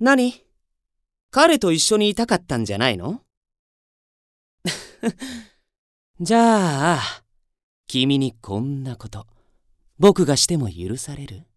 何？彼と一緒にいたかったんじゃないの？じゃあ、君にこんなこと、僕がしても許される？